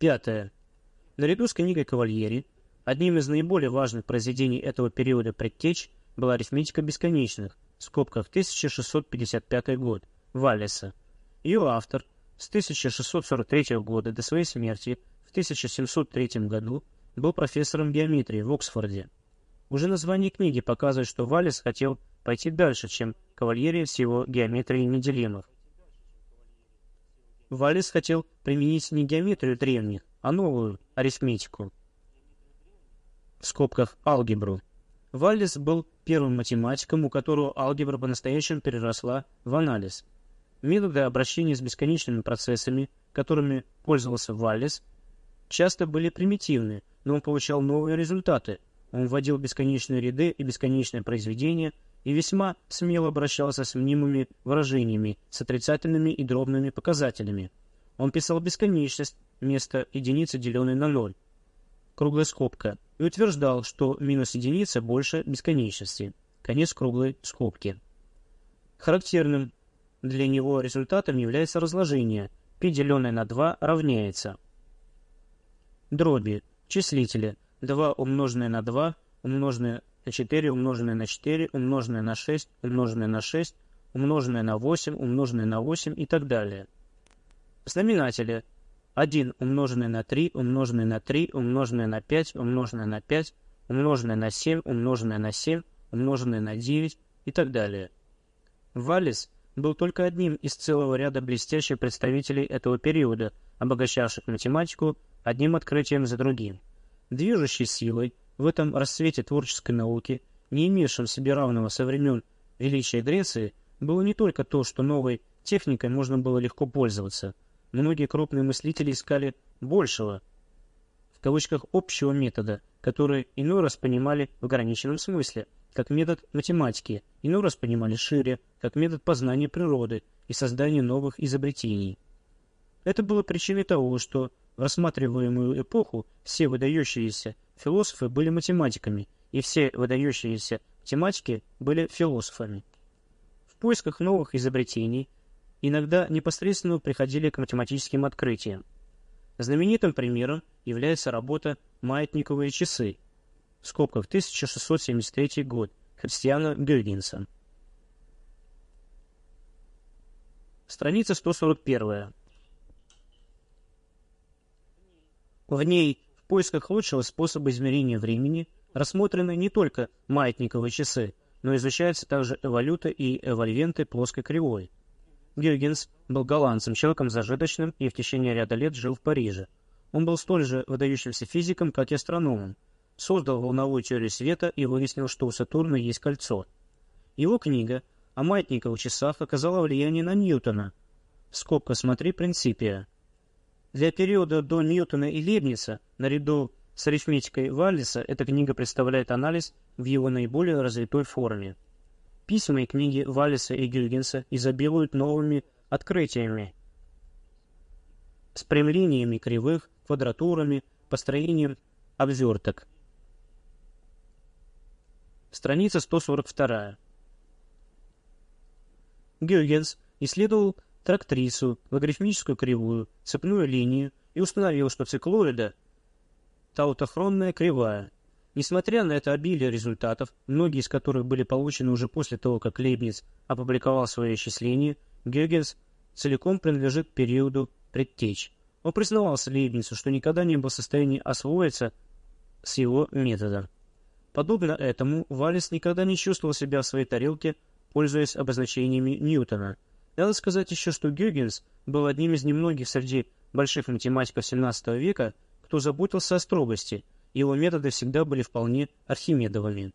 Пятое. Наряду с книгой Кавальери, одним из наиболее важных произведений этого периода предтеч была арифметика бесконечных, в скобках 1655 год, Валлеса. Ее автор с 1643 года до своей смерти в 1703 году был профессором геометрии в Оксфорде. Уже название книги показывает, что Валлес хотел пойти дальше, чем Кавальери с его геометрией неделимых. Валлес хотел применить не геометрию древних, а новую арифметику. В скобках алгебру. Валлес был первым математиком, у которого алгебра по-настоящему переросла в анализ. Методы обращения с бесконечными процессами, которыми пользовался Валлес, часто были примитивны, но он получал новые результаты. Он вводил бесконечные ряды и бесконечные произведения и весьма смело обращался с мнимыми выражениями, с отрицательными и дробными показателями. Он писал бесконечность вместо единицы, деленной на ноль, круглая скобка, и утверждал, что минус единица больше бесконечности, конец круглой скобки. Характерным для него результатом является разложение. π, деленное на 2, равняется. Дроби, числители, 2 умноженное на 2, умноженное 4, умноженное на 4, умноженное на 6, умноженное на 6, умноженное на 8, умноженное на 8 и так далее. Знаменатели 1 умноженное на 3, умноженное на 3, умноженное на 5, умноженное на 5, умноженное на 7, умноженное на 7, умноженное на 9 и так далее. Валлис был только одним из целого ряда блестящих представителей этого периода, обогащавших математику одним открытием за другим. Движущей силой в этом расцвете творческой науки, не имевшем себе равного со времен величия Греции, было не только то, что новой техникой можно было легко пользоваться – Многие крупные мыслители искали большего, в кавычках, общего метода, который иной раз понимали в ограниченном смысле, как метод математики, иной раз понимали шире, как метод познания природы и создания новых изобретений. Это было причиной того, что в рассматриваемую эпоху все выдающиеся философы были математиками, и все выдающиеся математики были философами. В поисках новых изобретений – иногда непосредственно приходили к математическим открытиям. Знаменитым примером является работа «Маятниковые часы» в скобках 1673 год Христиана Гюйгенса. Страница 141. В ней в поисках лучшего способа измерения времени рассмотрены не только маятниковые часы, но изучаются также эволюты и эвольвенты плоской кривой – Гюйгенс был голландцем, человеком зажиточным и в течение ряда лет жил в Париже. Он был столь же выдающимся физиком, как и астрономом. Создал волновую теорию света и выяснил, что у Сатурна есть кольцо. Его книга о маятниковых часах оказала влияние на Ньютона. Скобка «Смотри принципия». Для периода до Ньютона и Лейбница, наряду с арифметикой Валлиса, эта книга представляет анализ в его наиболее развитой форме. Письма и книги Валлиса и Гюйгенса изобилуют новыми открытиями, спрямлениями кривых, квадратурами, построением обверток. Страница 142. Гюйгенс исследовал трактрису, логарифмическую кривую, цепную линию и установил, что циклоида – таутохронная кривая – Несмотря на это обилие результатов, многие из которых были получены уже после того, как Лейбниц опубликовал свои исчисления, Гёгенс целиком принадлежит периоду предтеч. Он признавался Лейбницу, что никогда не был в состоянии освоиться с его методом. Подобно этому, Валис никогда не чувствовал себя в своей тарелке, пользуясь обозначениями Ньютона. Надо сказать еще, что Гюгенс был одним из немногих среди больших математиков XVII века, кто заботился о строгости – его методы всегда были вполне архимедовыми.